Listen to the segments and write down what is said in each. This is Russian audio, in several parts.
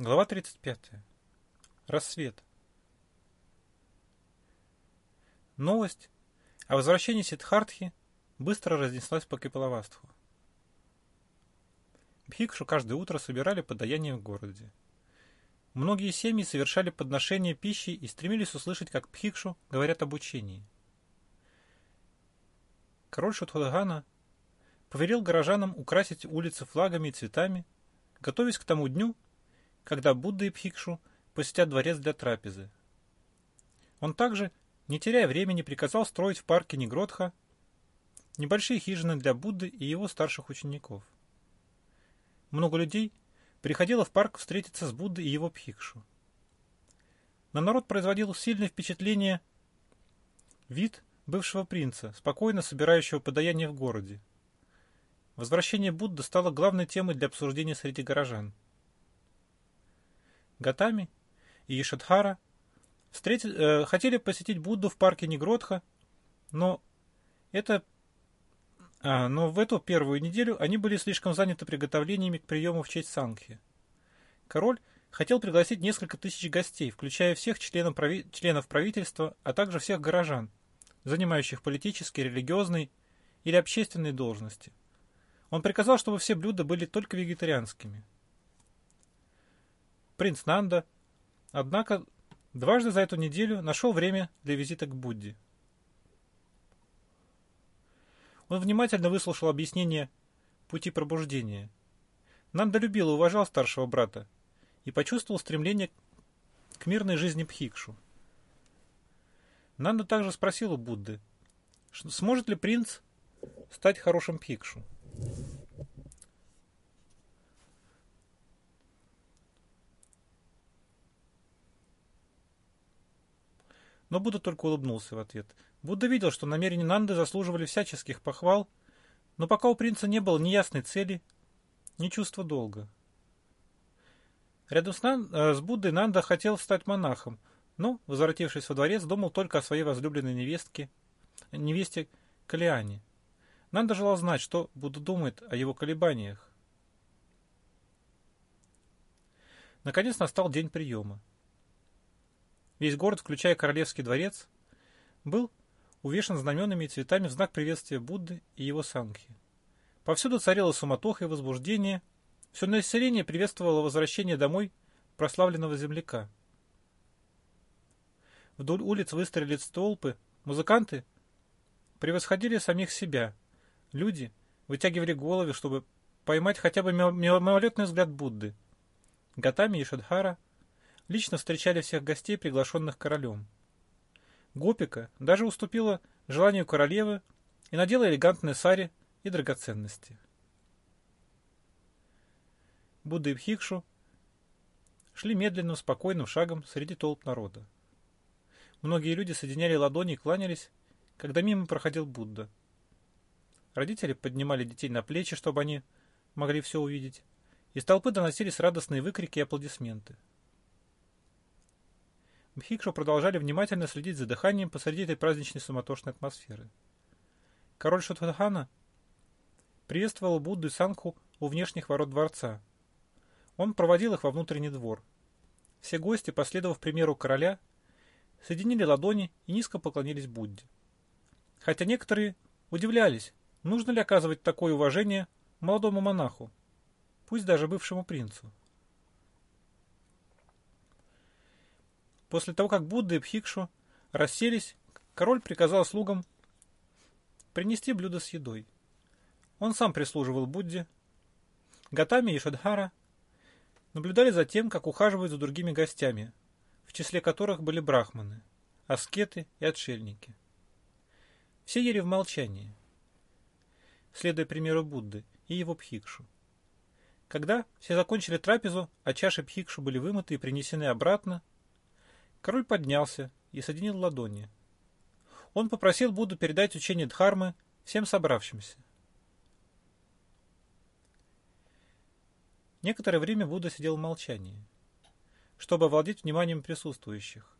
Глава 35. Рассвет. Новость о возвращении Сиддхартхи быстро разнеслась по Капиловаству. Бхикшу каждое утро собирали подаяние в городе. Многие семьи совершали подношение пищи и стремились услышать, как Бхикшу говорят об учении. Король Шутхудагана повелел горожанам украсить улицы флагами и цветами, готовясь к тому дню, когда Будда и Пхикшу посетят дворец для трапезы. Он также, не теряя времени, приказал строить в парке Негротха небольшие хижины для Будды и его старших учеников. Много людей приходило в парк встретиться с Буддой и его Пхикшу. На народ производил сильное впечатление вид бывшего принца, спокойно собирающего подаяние в городе. Возвращение Будды стало главной темой для обсуждения среди горожан – Гатами и Ишадхара встретили, э, хотели посетить Будду в парке Негротха, но это а, но в эту первую неделю они были слишком заняты приготовлениями к приему в честь Сангхи. Король хотел пригласить несколько тысяч гостей, включая всех членов, прави... членов правительства, а также всех горожан, занимающих политические, религиозные или общественные должности. Он приказал, чтобы все блюда были только вегетарианскими принц Нанда, однако дважды за эту неделю нашел время для визита к Будде. Он внимательно выслушал объяснение пути пробуждения. Нанда любил и уважал старшего брата и почувствовал стремление к мирной жизни Пхикшу. Нанда также спросил у Будды, сможет ли принц стать хорошим Пхикшу. Но Будда только улыбнулся в ответ. Будда видел, что намерения Нанды заслуживали всяческих похвал, но пока у принца не было ни ясной цели, ни чувства долга. Рядом с, Нан, э, с Буддой Нанда хотел стать монахом, но, возвратившись во дворец, думал только о своей возлюбленной невестке, невесте Калиане. Нанда желал знать, что Будда думает о его колебаниях. Наконец настал день приема. Весь город, включая Королевский дворец, был увешан знаменами и цветами в знак приветствия Будды и его сангхи. Повсюду царила суматоха и возбуждение. Все население приветствовало возвращение домой прославленного земляка. Вдоль улиц выстроились столпы, музыканты превосходили самих себя. Люди вытягивали головы, чтобы поймать хотя бы мимолетный взгляд Будды. Гатами и Шадхара – лично встречали всех гостей, приглашенных королем. Гопика даже уступила желанию королевы и надела элегантные сари и драгоценности. Будда и Бхикшу шли медленным, спокойным шагом среди толп народа. Многие люди соединяли ладони и кланялись, когда мимо проходил Будда. Родители поднимали детей на плечи, чтобы они могли все увидеть. Из толпы доносились радостные выкрики и аплодисменты. Бхикшу продолжали внимательно следить за дыханием посреди этой праздничной суматошной атмосферы. Король Шутхана приветствовал Будду и Сангху у внешних ворот дворца. Он проводил их во внутренний двор. Все гости, последовав примеру короля, соединили ладони и низко поклонились Будде. Хотя некоторые удивлялись, нужно ли оказывать такое уважение молодому монаху, пусть даже бывшему принцу. После того, как Будда и Пхикшу расселись, король приказал слугам принести блюдо с едой. Он сам прислуживал Будде. Гатами и Шадхара наблюдали за тем, как ухаживают за другими гостями, в числе которых были брахманы, аскеты и отшельники. Все ели в молчании, следуя примеру Будды и его Пхикшу. Когда все закончили трапезу, а чаши Пхикшу были вымыты и принесены обратно, Король поднялся и соединил ладони. Он попросил Будду передать учение Дхармы всем собравшимся. Некоторое время Будда сидел в молчании, чтобы овладеть вниманием присутствующих.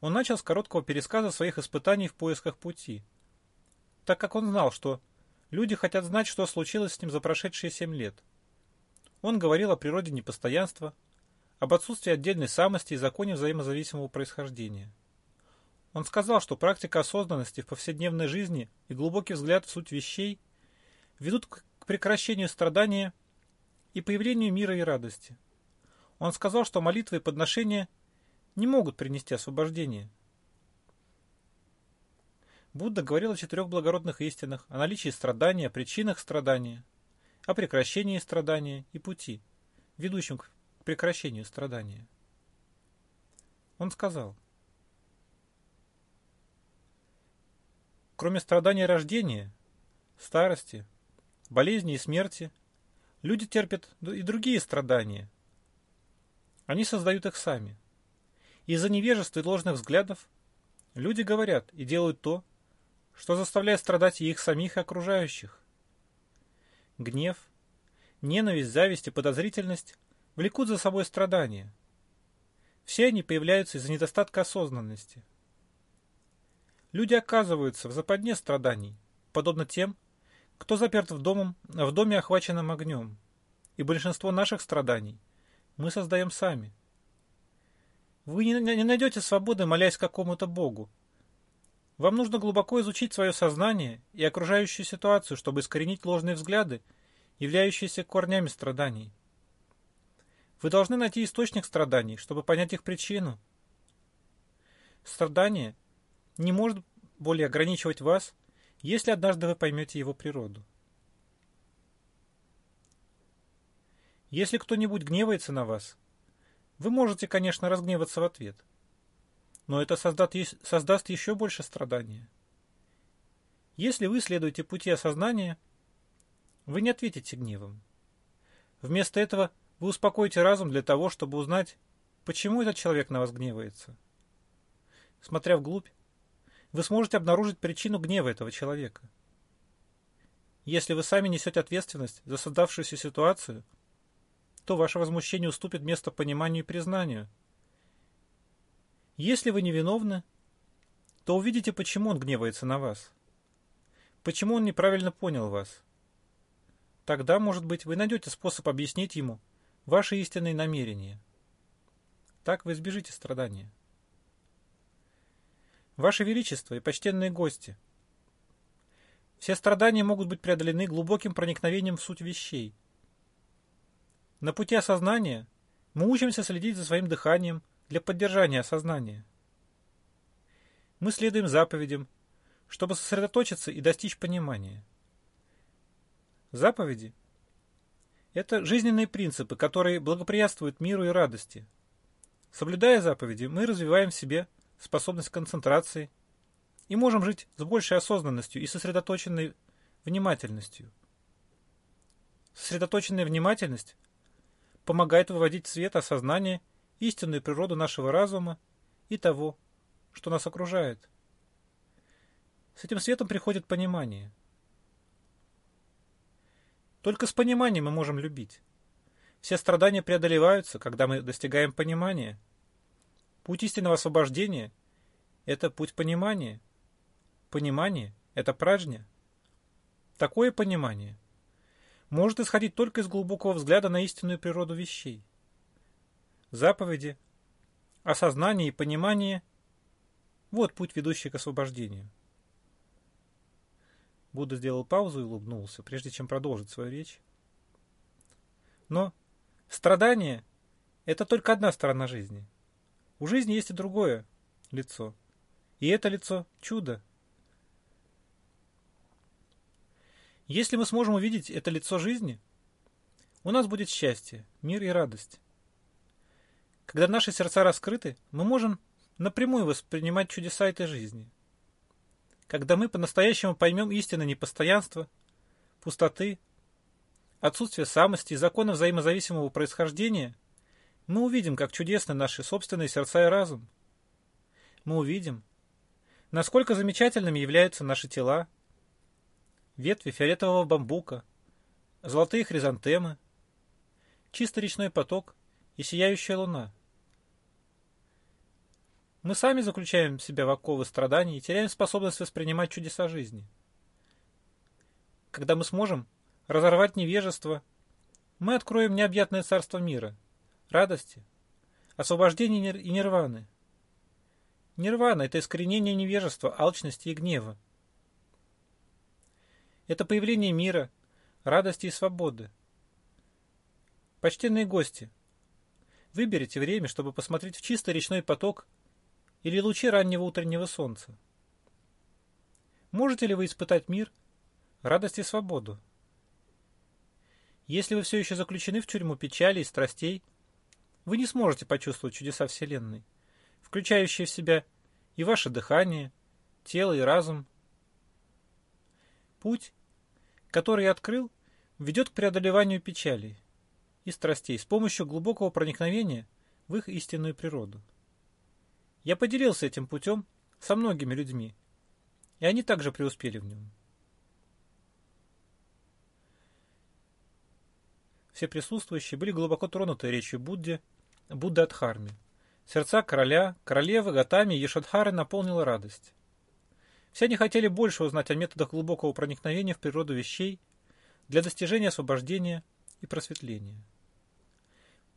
Он начал с короткого пересказа своих испытаний в поисках пути, так как он знал, что люди хотят знать, что случилось с ним за прошедшие семь лет. Он говорил о природе непостоянства, об отсутствии отдельной самости и законе взаимозависимого происхождения. Он сказал, что практика осознанности в повседневной жизни и глубокий взгляд в суть вещей ведут к прекращению страдания и появлению мира и радости. Он сказал, что молитвы и подношения не могут принести освобождение. Будда говорил о четырех благородных истинах, о наличии страдания, о причинах страдания, о прекращении страдания и пути, ведущем к прекращению страдания. Он сказал, кроме страдания рождения, старости, болезни и смерти, люди терпят и другие страдания. Они создают их сами. Из-за невежества и ложных взглядов люди говорят и делают то, что заставляет страдать и их самих, и окружающих. Гнев, ненависть, зависть и подозрительность влекут за собой страдания. Все они появляются из-за недостатка осознанности. Люди оказываются в западне страданий, подобно тем, кто заперт в, домом, в доме, охваченном огнем. И большинство наших страданий мы создаем сами. Вы не, не найдете свободы, молясь какому-то Богу. Вам нужно глубоко изучить свое сознание и окружающую ситуацию, чтобы искоренить ложные взгляды, являющиеся корнями страданий. Вы должны найти источник страданий, чтобы понять их причину. Страдание не может более ограничивать вас – если однажды вы поймете его природу. Если кто-нибудь гневается на вас, вы можете, конечно, разгневаться в ответ, но это создаст, создаст еще больше страдания. Если вы следуете пути осознания, вы не ответите гневом. Вместо этого вы успокоите разум для того, чтобы узнать, почему этот человек на вас гневается. Смотря вглубь, вы сможете обнаружить причину гнева этого человека. Если вы сами несете ответственность за создавшуюся ситуацию, то ваше возмущение уступит место пониманию и признанию. Если вы невиновны, то увидите, почему он гневается на вас. Почему он неправильно понял вас. Тогда, может быть, вы найдете способ объяснить ему ваши истинные намерения. Так вы избежите страдания. Ваше Величество и почтенные гости, все страдания могут быть преодолены глубоким проникновением в суть вещей. На пути осознания мы учимся следить за своим дыханием для поддержания осознания. Мы следуем заповедям, чтобы сосредоточиться и достичь понимания. Заповеди – это жизненные принципы, которые благоприятствуют миру и радости. Соблюдая заповеди, мы развиваем в себе способность концентрации и можем жить с большей осознанностью и сосредоточенной внимательностью. Сосредоточенная внимательность помогает выводить в свет осознание истинную природу нашего разума и того, что нас окружает. С этим светом приходит понимание. Только с пониманием мы можем любить. Все страдания преодолеваются, когда мы достигаем понимания – Путь истинного освобождения – это путь понимания. Понимание – это праджня. Такое понимание может исходить только из глубокого взгляда на истинную природу вещей. Заповеди, осознание и понимание – вот путь, ведущий к освобождению. Будда сделал паузу и улыбнулся, прежде чем продолжить свою речь. Но страдание – это только одна сторона жизни – у жизни есть и другое лицо. И это лицо – чудо. Если мы сможем увидеть это лицо жизни, у нас будет счастье, мир и радость. Когда наши сердца раскрыты, мы можем напрямую воспринимать чудеса этой жизни. Когда мы по-настоящему поймем истинное непостоянство, пустоты, отсутствие самости и закона взаимозависимого происхождения – мы увидим, как чудесны наши собственные сердца и разум. Мы увидим, насколько замечательными являются наши тела, ветви фиолетового бамбука, золотые хризантемы, чистый речной поток и сияющая луна. Мы сами заключаем себя в оковы страданий и теряем способность воспринимать чудеса жизни. Когда мы сможем разорвать невежество мы откроем необъятное царство мира, радости, освобождения и нирваны. Нирвана – это искоренение невежества, алчности и гнева. Это появление мира, радости и свободы. Почтенные гости, выберите время, чтобы посмотреть в чистый речной поток или лучи раннего утреннего солнца. Можете ли вы испытать мир, радость и свободу? Если вы все еще заключены в тюрьму печали и страстей, вы не сможете почувствовать чудеса Вселенной, включающие в себя и ваше дыхание, тело и разум. Путь, который я открыл, ведет к преодолеванию печалей и страстей с помощью глубокого проникновения в их истинную природу. Я поделился этим путем со многими людьми, и они также преуспели в нем. Все присутствующие были глубоко тронуты речью Будды, Будды Адхарми. Сердца короля, королевы, Гатами и Ешадхары наполнила радость. Все они хотели больше узнать о методах глубокого проникновения в природу вещей для достижения освобождения и просветления.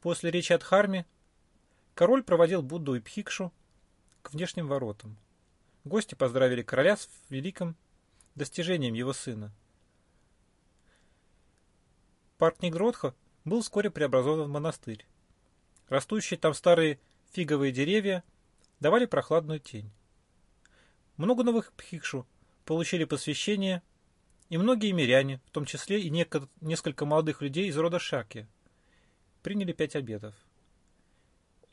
После речи Адхарми король проводил Будду и Пхикшу к внешним воротам. Гости поздравили короля с великим достижением его сына – Парк Негродха был вскоре преобразован в монастырь. Растущие там старые фиговые деревья давали прохладную тень. Много новых пхикшу получили посвящение, и многие миряне, в том числе и несколько молодых людей из рода Шаки, приняли пять обетов.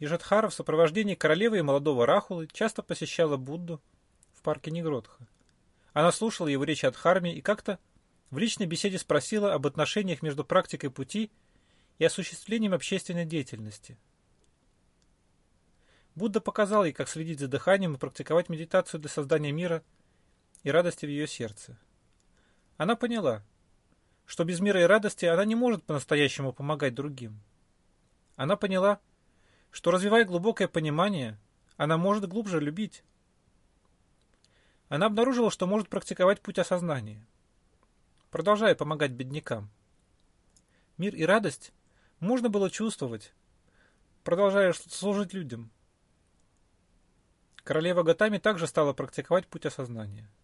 Ижадхара в сопровождении королевы и молодого Рахулы часто посещала Будду в парке Негродха. Она слушала его речи от Харми и как-то в личной беседе спросила об отношениях между практикой пути и осуществлением общественной деятельности. Будда показал ей, как следить за дыханием и практиковать медитацию для создания мира и радости в ее сердце. Она поняла, что без мира и радости она не может по-настоящему помогать другим. Она поняла, что развивая глубокое понимание, она может глубже любить. Она обнаружила, что может практиковать путь осознания продолжая помогать беднякам. Мир и радость можно было чувствовать, продолжая служить людям. Королева Гатами также стала практиковать путь осознания –